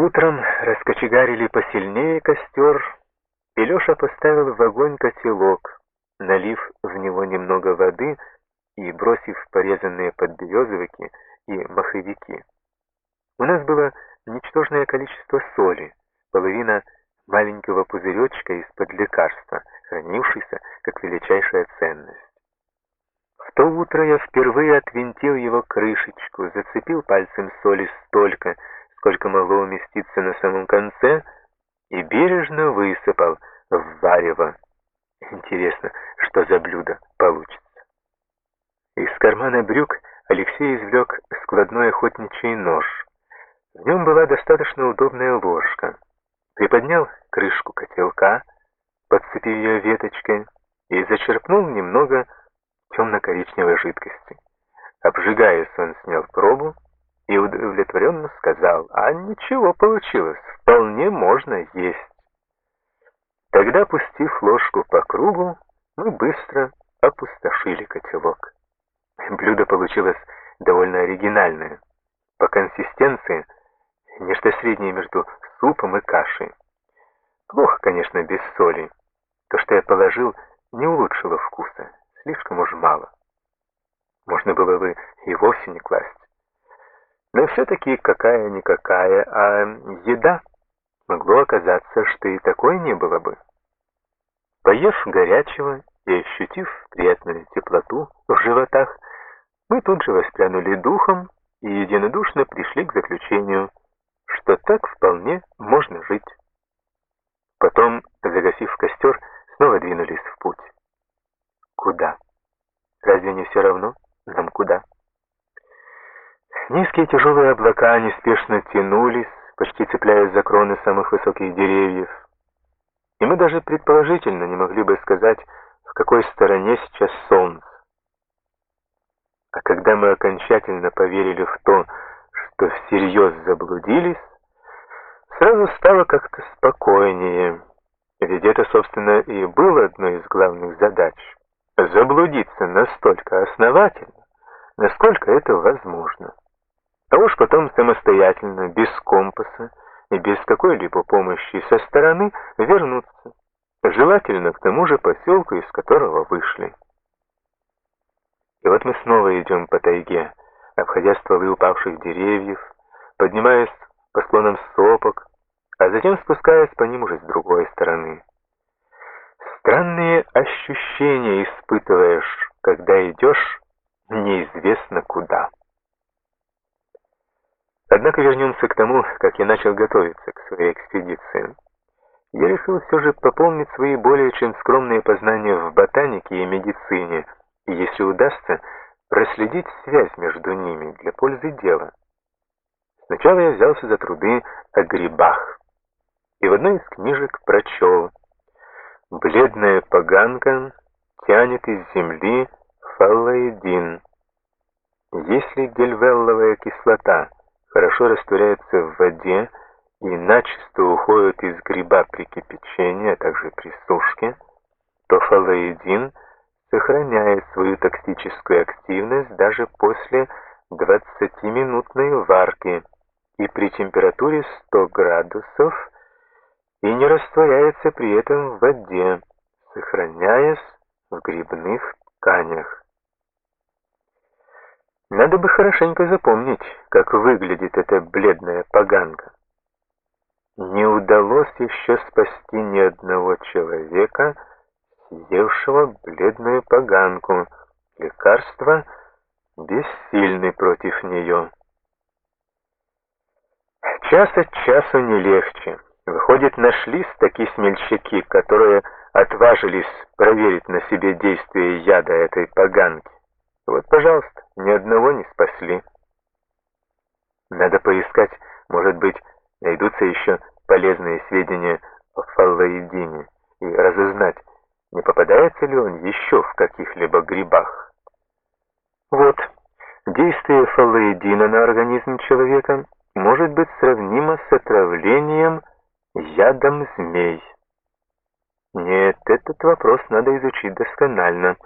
Утром раскочегарили посильнее костер, и Леша поставил в огонь котелок, налив в него немного воды и бросив порезанные подберезовики и маховики. У нас было ничтожное количество соли, половина маленького пузыречка из-под лекарства, хранившийся как величайшая ценность. В то утро я впервые отвинтил его крышечку, зацепил пальцем соли столько, сколько могло уместиться на самом конце, и бережно высыпал в варево. Интересно, что за блюдо получится. Из кармана брюк Алексей извлек складной охотничий нож. В нем была достаточно удобная ложка. Приподнял крышку котелка, подцепив ее веточкой, и зачерпнул немного темно-коричневой жидкости. Обжигаясь, он снял пробу и удовлетворенно сказал, а ничего получилось, вполне можно есть. Тогда, пустив ложку по кругу, мы быстро опустошили котелок. Блюдо получилось довольно оригинальное. По консистенции нечто среднее между супом и кашей. Плохо, конечно, без соли. То, что я положил, не улучшило вкуса. Слишком уж мало. Можно было бы и вовсе не класть. Но все-таки какая-никакая, а еда могло оказаться, что и такой не было бы. Поев горячего и ощутив приятную теплоту в животах, мы тут же воспрянули духом и единодушно пришли к заключению, что так вполне можно жить. Потом, загасив костер, снова двинулись в путь. Куда? Разве не все равно? Нам куда? Низкие тяжелые облака неспешно тянулись, почти цепляясь за кроны самых высоких деревьев. И мы даже предположительно не могли бы сказать, в какой стороне сейчас солнце. А когда мы окончательно поверили в то, что всерьез заблудились, сразу стало как-то спокойнее. Ведь это, собственно, и было одной из главных задач — заблудиться настолько основательно, насколько это возможно. А уж потом самостоятельно, без компаса и без какой-либо помощи со стороны вернуться, желательно к тому же поселку, из которого вышли. И вот мы снова идем по тайге, обходя стволы упавших деревьев, поднимаясь по склонам сопок, а затем спускаясь по ним уже с другой стороны. Странные ощущения испытываешь, когда идешь неизвестно куда. Однако вернемся к тому, как я начал готовиться к своей экспедиции. Я решил все же пополнить свои более чем скромные познания в ботанике и медицине, и если удастся, проследить связь между ними для пользы дела. Сначала я взялся за труды о грибах, и в одной из книжек прочел «Бледная поганка тянет из земли фаллоидин. Если гельвелловая кислота – хорошо растворяется в воде и начисто уходит из гриба при кипячении, а также при сушке, то фалоидин сохраняет свою токсическую активность даже после 20-минутной варки и при температуре 100 градусов и не растворяется при этом в воде, сохраняясь в грибных тканях. Надо бы хорошенько запомнить, как выглядит эта бледная поганка. Не удалось еще спасти ни одного человека, съевшего бледную поганку. Лекарства бессильны против нее. Час от часу не легче. Выходит, нашлись такие смельчаки, которые отважились проверить на себе действие яда этой поганки. Вот, пожалуйста, ни одного не спасли. Надо поискать, может быть, найдутся еще полезные сведения о фаллоидине и разузнать, не попадается ли он еще в каких-либо грибах. Вот, действие фаллоидина на организм человека может быть сравнимо с отравлением ядом змей. Нет, этот вопрос надо изучить досконально.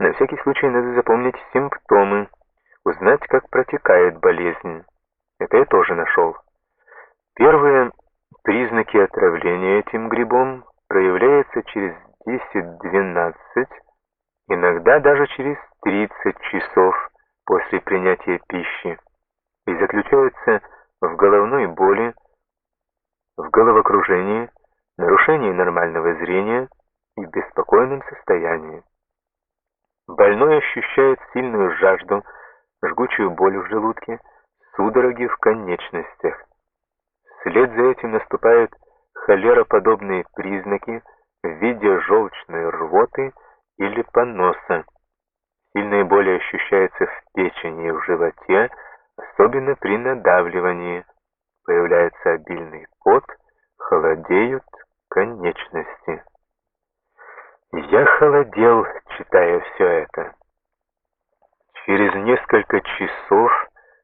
На всякий случай надо запомнить симптомы, узнать, как протекает болезнь. Это я тоже нашел. Первые признаки отравления этим грибом проявляются через 10-12, иногда даже через 30 часов после принятия пищи и заключаются в головной боли, в головокружении, нарушении нормального зрения и беспокойном состоянии. Больной ощущает сильную жажду, жгучую боль в желудке, судороги в конечностях. Вслед за этим наступают холероподобные признаки в виде желчной рвоты или поноса. Сильные боли ощущаются в печени и в животе, особенно при надавливании. Появляется обильный пот, холодеют конечности. Я холодел, все это. Через несколько часов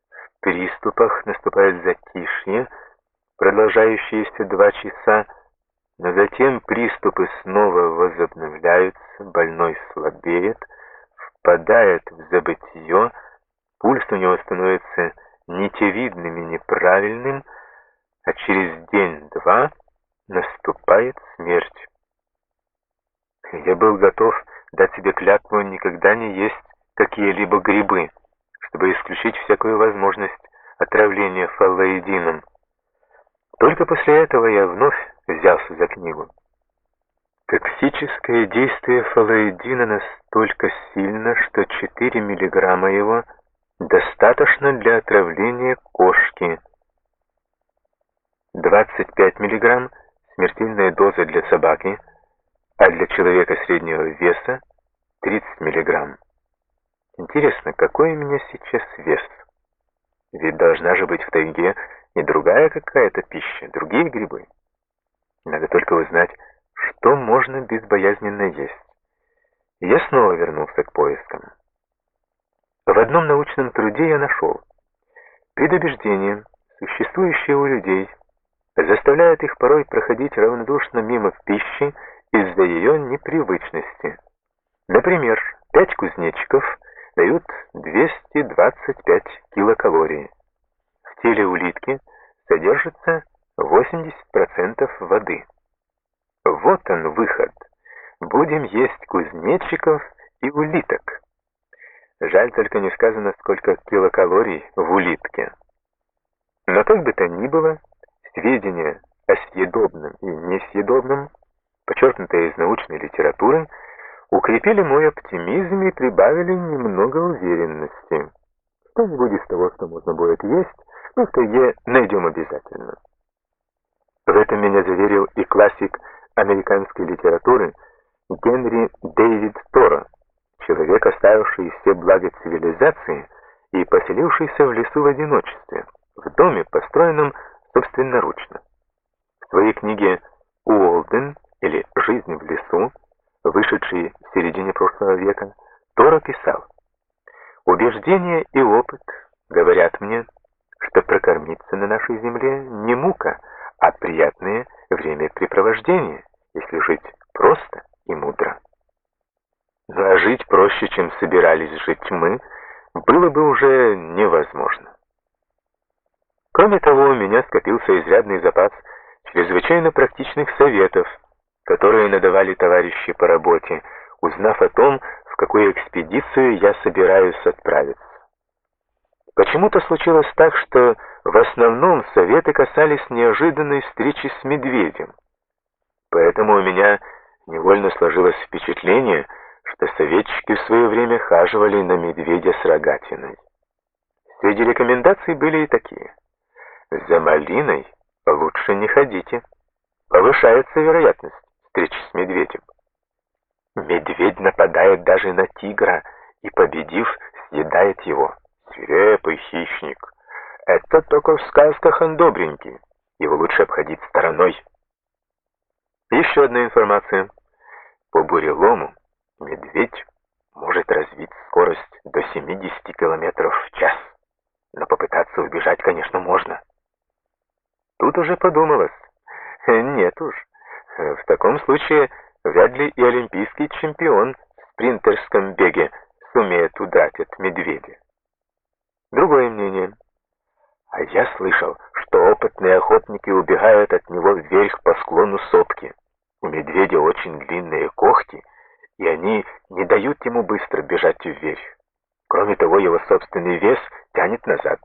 в приступах наступает затишье, продолжающееся два часа, но затем приступы снова возобновляются, больной слабеет, впадает в забытье, пульс у него становится нитевидным и неправильным, а через день-два наступает смерть. Я был готов дать себе клятву никогда не есть какие-либо грибы, чтобы исключить всякую возможность отравления фаллоидином. Только после этого я вновь взялся за книгу. Токсическое действие фалоидина настолько сильно, что 4 миллиграмма его достаточно для отравления кошки. 25 миллиграмм – смертельная доза для собаки, а для человека среднего веса – 30 миллиграмм. Интересно, какой у меня сейчас вес? Ведь должна же быть в тайге не другая какая-то пища, другие грибы. Надо только узнать, что можно безбоязненно есть. я снова вернулся к поискам. В одном научном труде я нашел. Предубеждения, существующие у людей, заставляют их порой проходить равнодушно мимо пищи из-за ее непривычности. Например, пять кузнечиков дают 225 килокалорий. В теле улитки содержится 80% воды. Вот он выход. Будем есть кузнечиков и улиток. Жаль только не сказано, сколько килокалорий в улитке. Но как бы то ни было, сведения о съедобном и несъедобном, подчеркнутые из научной литературы, укрепили мой оптимизм и прибавили немного уверенности. Что-нибудь из того, что можно будет есть, мы в тайге найдем обязательно. В этом меня заверил и классик американской литературы Генри Дэвид Торо, человек, оставивший все блага цивилизации и поселившийся в лесу в одиночестве, в доме, построенном собственноручно. В своей книге «Уолден» «Жизнь в лесу», вышедшей в середине прошлого века, Торо писал «Убеждение и опыт говорят мне, что прокормиться на нашей земле не мука, а приятное времяпрепровождение, если жить просто и мудро. Ну а жить проще, чем собирались жить мы, было бы уже невозможно. Кроме того, у меня скопился изрядный запас чрезвычайно практичных советов, которые надавали товарищи по работе, узнав о том, в какую экспедицию я собираюсь отправиться. Почему-то случилось так, что в основном советы касались неожиданной встречи с медведем. Поэтому у меня невольно сложилось впечатление, что советчики в свое время хаживали на медведя с рогатиной. Среди рекомендаций были и такие. За малиной лучше не ходите. Повышается вероятность встречи с медведем. Медведь нападает даже на тигра и, победив, съедает его свирепый хищник. Это только в сказках он добренький. Его лучше обходить стороной. Еще одна информация. По бурелому медведь может развить скорость до 70 км в час. Но попытаться убежать, конечно, можно. Тут уже подумалось. Нет уж. Таком случае вряд ли и олимпийский чемпион в спринтерском беге сумеет удрать от медведя. Другое мнение. А я слышал, что опытные охотники убегают от него вверх по склону сопки. У медведя очень длинные когти, и они не дают ему быстро бежать вверх. Кроме того, его собственный вес тянет назад.